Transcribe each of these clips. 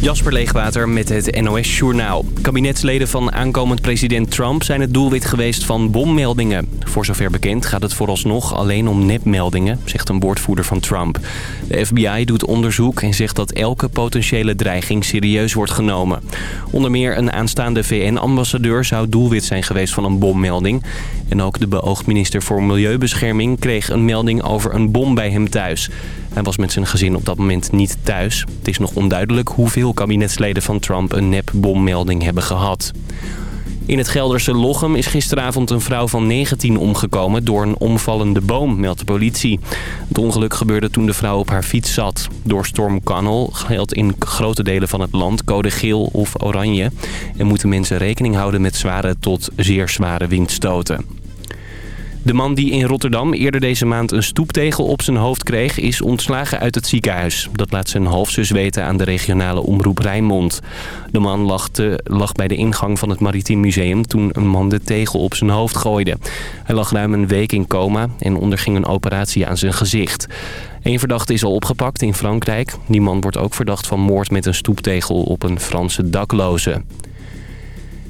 Jasper Leegwater met het NOS Journaal. Kabinetsleden van aankomend president Trump zijn het doelwit geweest van bommeldingen. Voor zover bekend gaat het vooralsnog alleen om nepmeldingen, zegt een woordvoerder van Trump. De FBI doet onderzoek en zegt dat elke potentiële dreiging serieus wordt genomen. Onder meer een aanstaande VN-ambassadeur zou doelwit zijn geweest van een bommelding. En ook de beoogd minister voor Milieubescherming kreeg een melding over een bom bij hem thuis. Hij was met zijn gezin op dat moment niet thuis. Het is nog onduidelijk hoeveel kabinetsleden van Trump een nepbommelding hebben gehad. In het Gelderse Lochem is gisteravond een vrouw van 19 omgekomen door een omvallende boom, meldt de politie. Het ongeluk gebeurde toen de vrouw op haar fiets zat. Door storm Cannel geldt in grote delen van het land code geel of oranje. En moeten mensen rekening houden met zware tot zeer zware windstoten. De man die in Rotterdam eerder deze maand een stoeptegel op zijn hoofd kreeg... is ontslagen uit het ziekenhuis. Dat laat zijn halfzus weten aan de regionale omroep Rijnmond. De man lag, lag bij de ingang van het Maritiem Museum... toen een man de tegel op zijn hoofd gooide. Hij lag ruim een week in coma en onderging een operatie aan zijn gezicht. Eén verdachte is al opgepakt in Frankrijk. Die man wordt ook verdacht van moord met een stoeptegel op een Franse dakloze.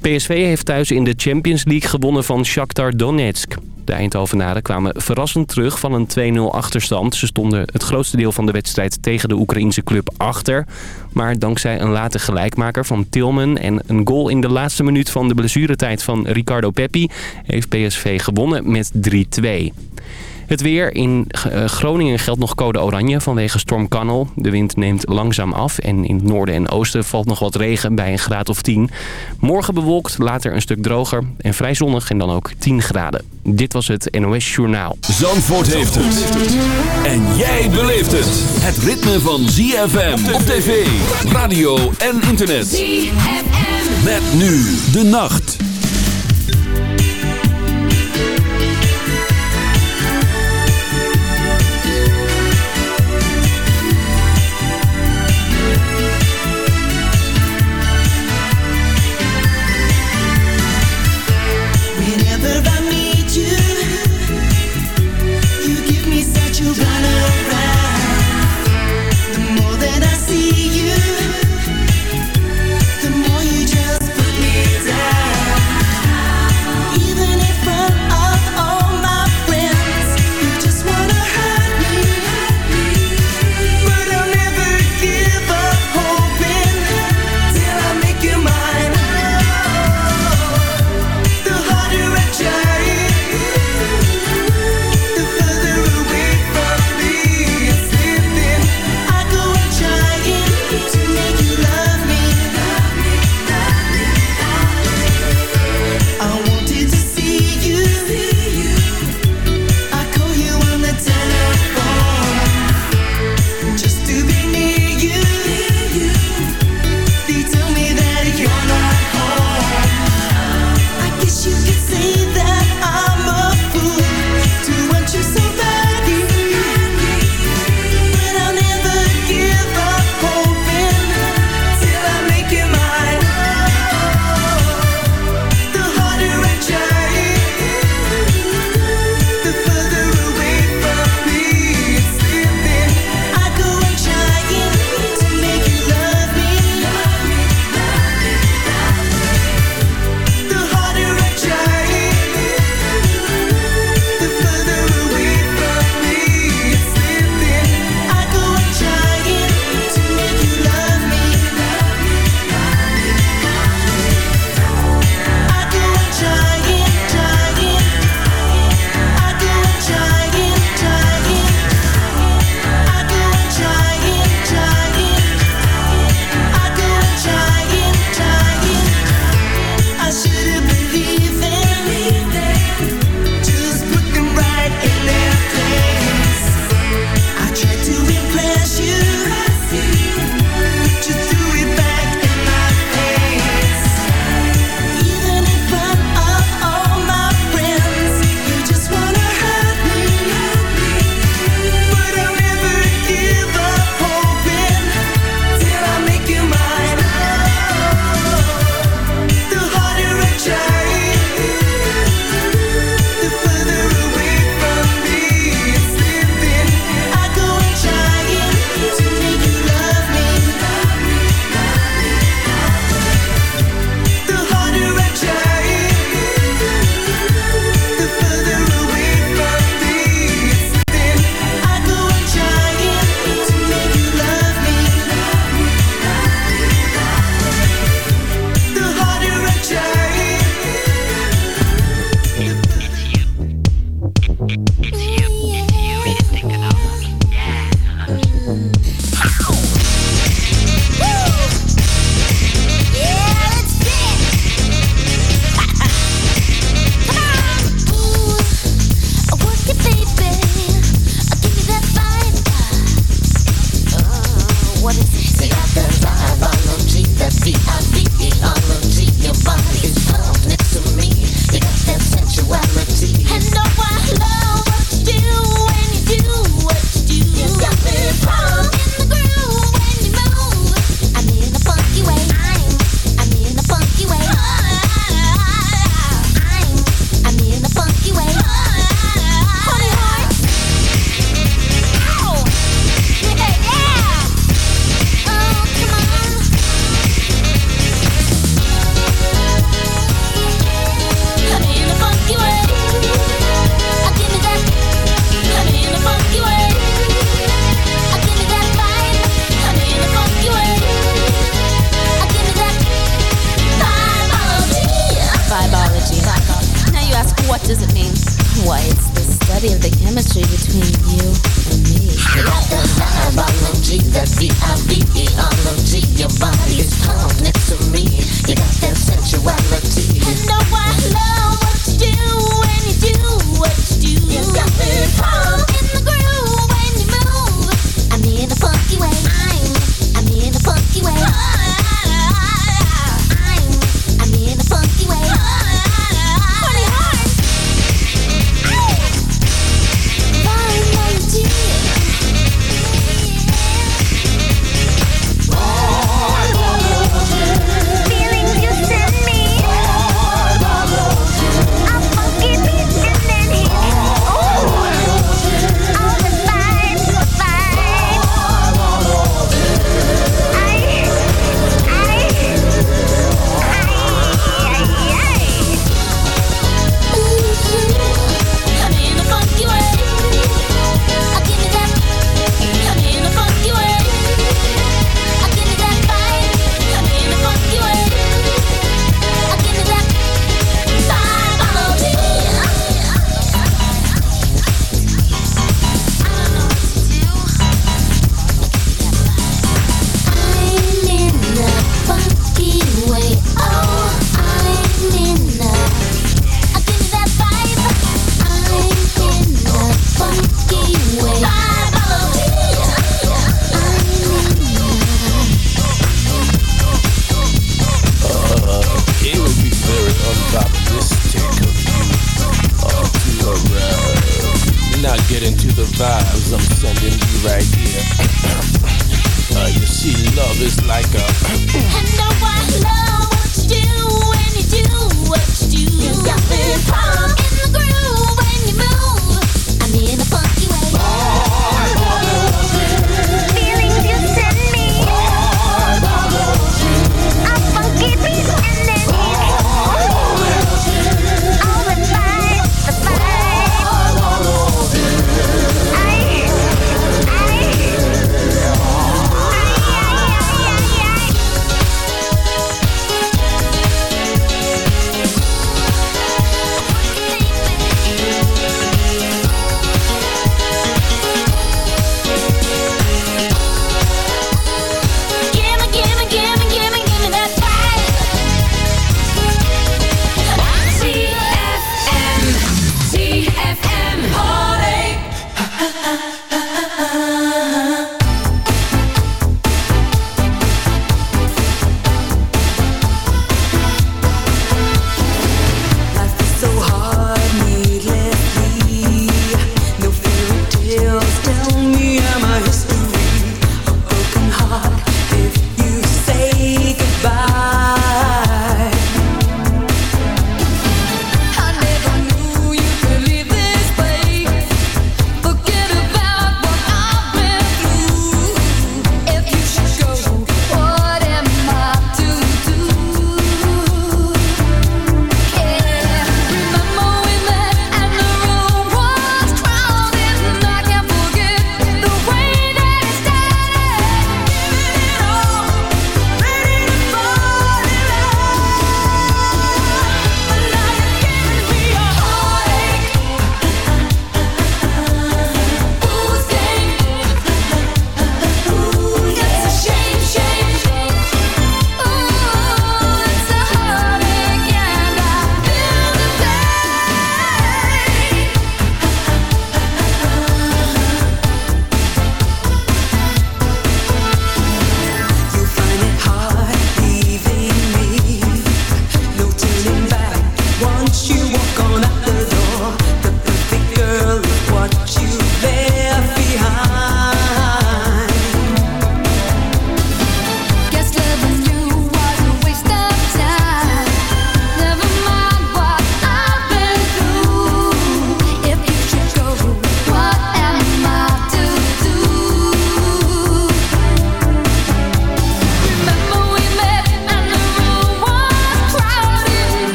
PSV heeft thuis in de Champions League gewonnen van Shakhtar Donetsk. De Eindhovenaren kwamen verrassend terug van een 2-0 achterstand. Ze stonden het grootste deel van de wedstrijd tegen de Oekraïense club achter. Maar dankzij een late gelijkmaker van Tilman en een goal in de laatste minuut van de blessuretijd van Ricardo Peppi... heeft PSV gewonnen met 3-2. Het weer. In eh, Groningen geldt nog code oranje vanwege storm Kannel. De wind neemt langzaam af en in het noorden en oosten valt nog wat regen bij een graad of 10. Morgen bewolkt, later een stuk droger en vrij zonnig en dan ook 10 graden. Dit was het NOS Journaal. Zandvoort heeft het. En jij beleeft het. Het ritme van ZFM op tv, radio en internet. ZFM. Met nu de nacht.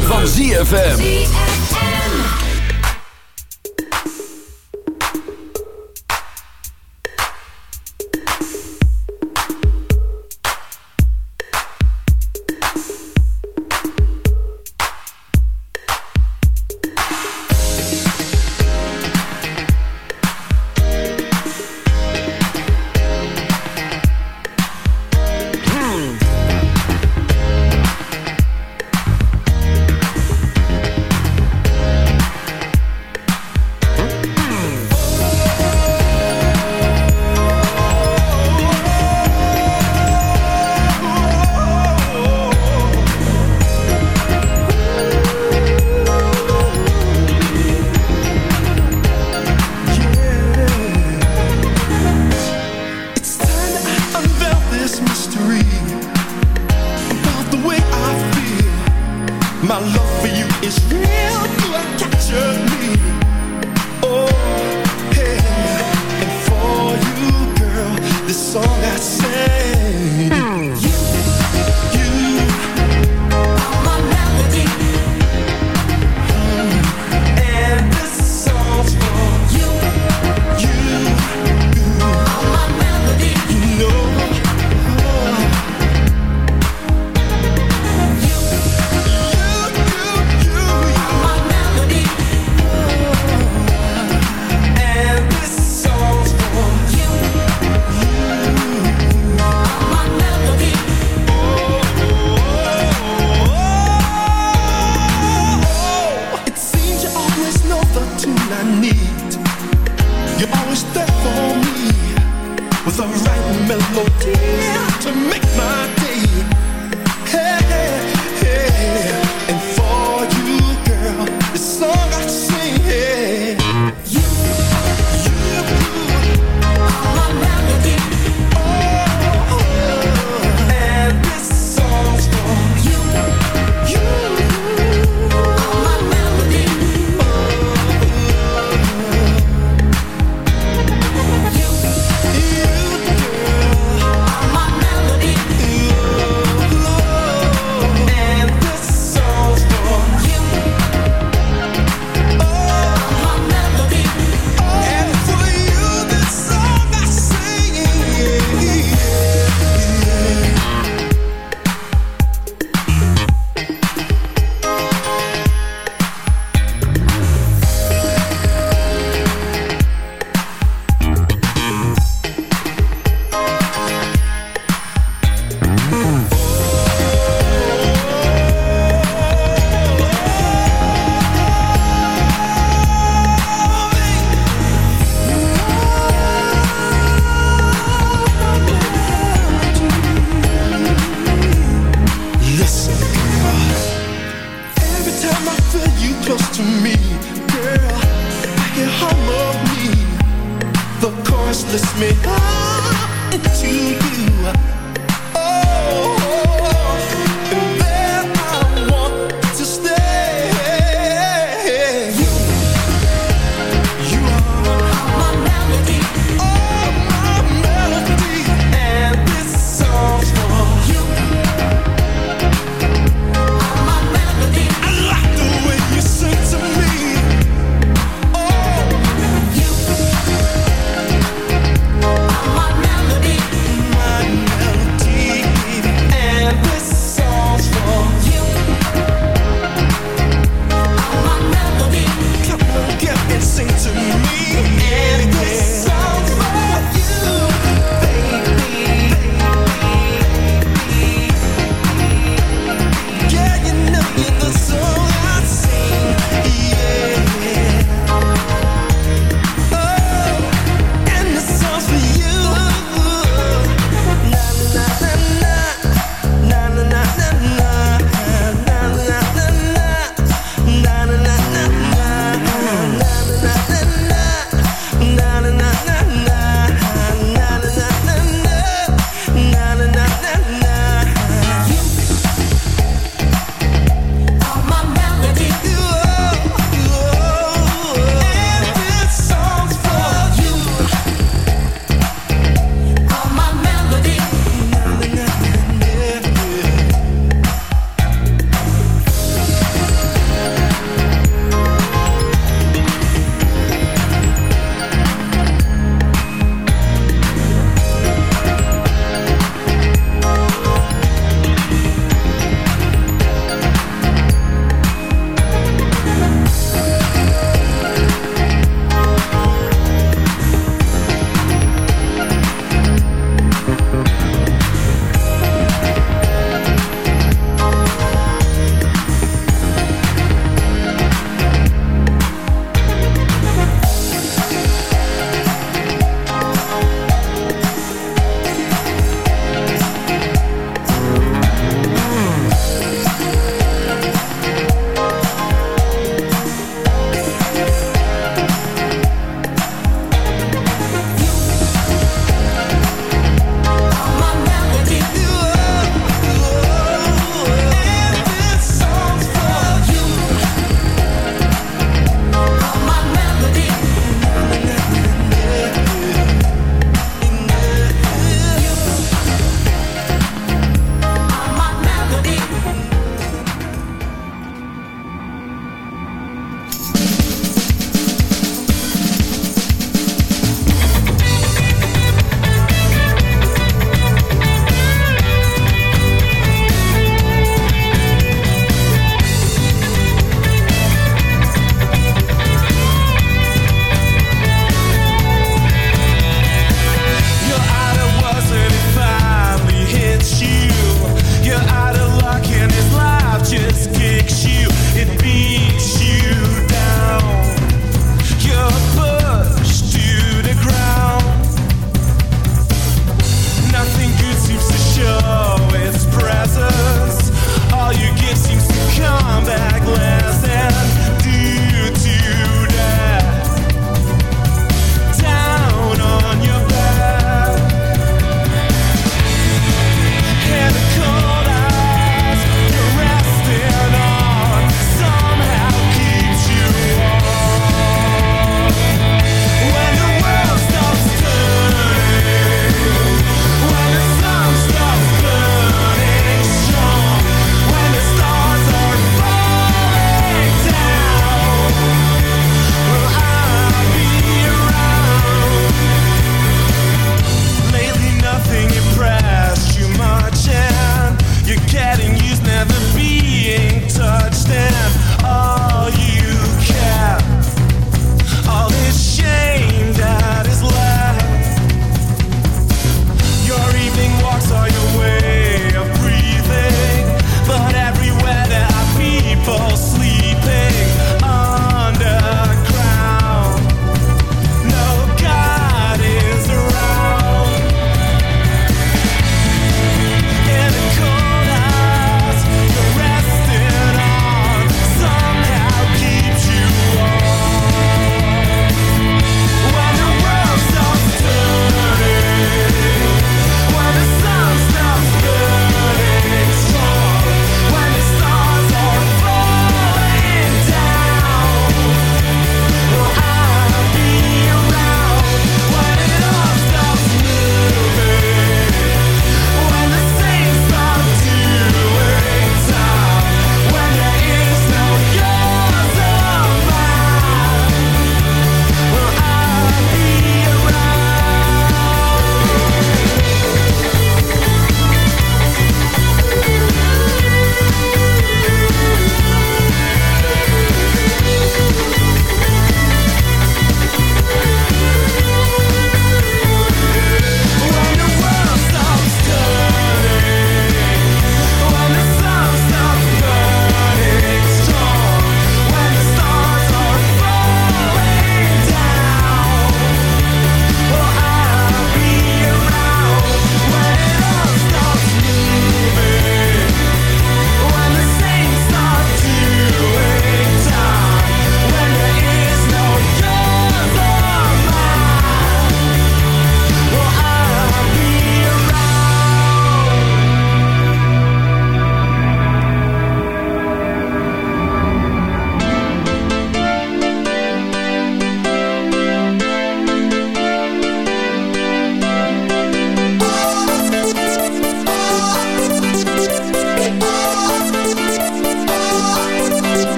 Van ZFM. with the right melody to make my day.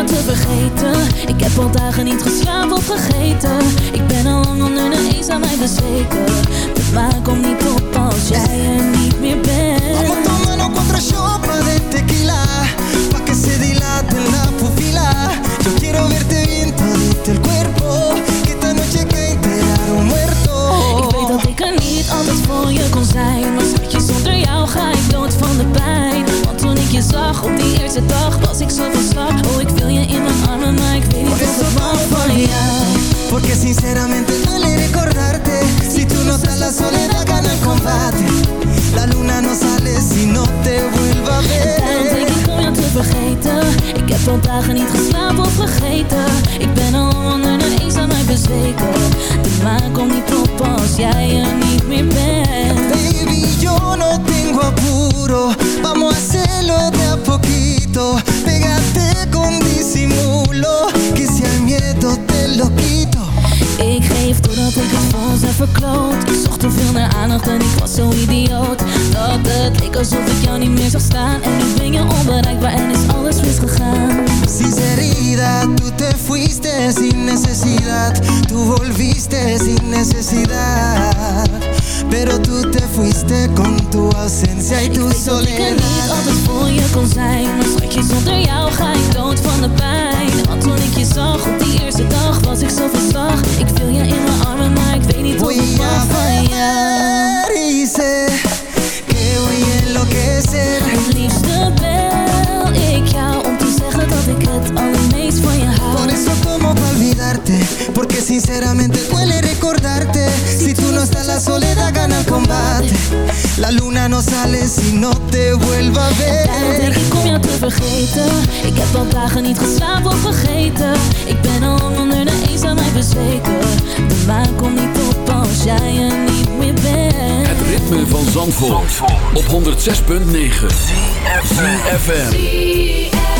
Om jou te vergeten. Ik heb al dagen niet geslapen of vergeten Ik ben al lang onder de eens aan mij bezweken. De maan komt niet op als jij er niet meer bent. Vamos tomando contra shot de tequila. Pa' que se dilate la pupila Yo quiero verte bien todito el cuerpo. Que esta noche que enterar un muerto Ik weet dat ik er niet altijd voor je kon zijn. Maar schatje, zonder jou ga ik dood van de pijn je zag op die eerste dag Was ik zo van slag. Oh, ik wil je in mijn armen Maar ik weet niet of ik pa' van jou. Porque sinceramente duele recordarte. Si tú no estás la soledad gana el combate. La luna no sale si no te vuelva a Daarom denk ver ik om jou te vergeten. Ik heb al dagen niet geslapen of vergeten. Ik ben al onder de eens aan mij bezweken. De maan komt niet op als jij er niet meer bent en ik was zo idioot. Dat het leek alsof ik jou niet meer zag staan. En nu ben je onbereikbaar en is alles misgegaan. Sinceridad, tú te fuiste sin necesidad. Tú volviste sin necesidad. Pero tú te fuiste con tu ausencia y Ik tu weet dat ik er niet soledad altijd voor je kon zijn Maar schatje, zonder jou ga ik dood van de pijn. Want toen ik je zag op die eerste dag Was ik zo van slag. Ik wil je in mijn armen, maar ik weet niet of ik van jou ver sé que voy a enloquecer. Het liefste bel ik jou Om te zeggen dat ik het allermeest van je Por hou eso tomo pa' olvidarte? Porque sinceramente duele recordarte. Si tú no estás la soledad gana el combate. La luna no sale si no te vuelva a Daarom denk ver ik om jou te vergeten. Ik heb al dagen niet geslapen of vergeten. Ik ben al onder de eens aan mij bezweken. De maan komt niet op als jij er niet meer bent. Het ritme van Zandvoort, op 106.9 FM.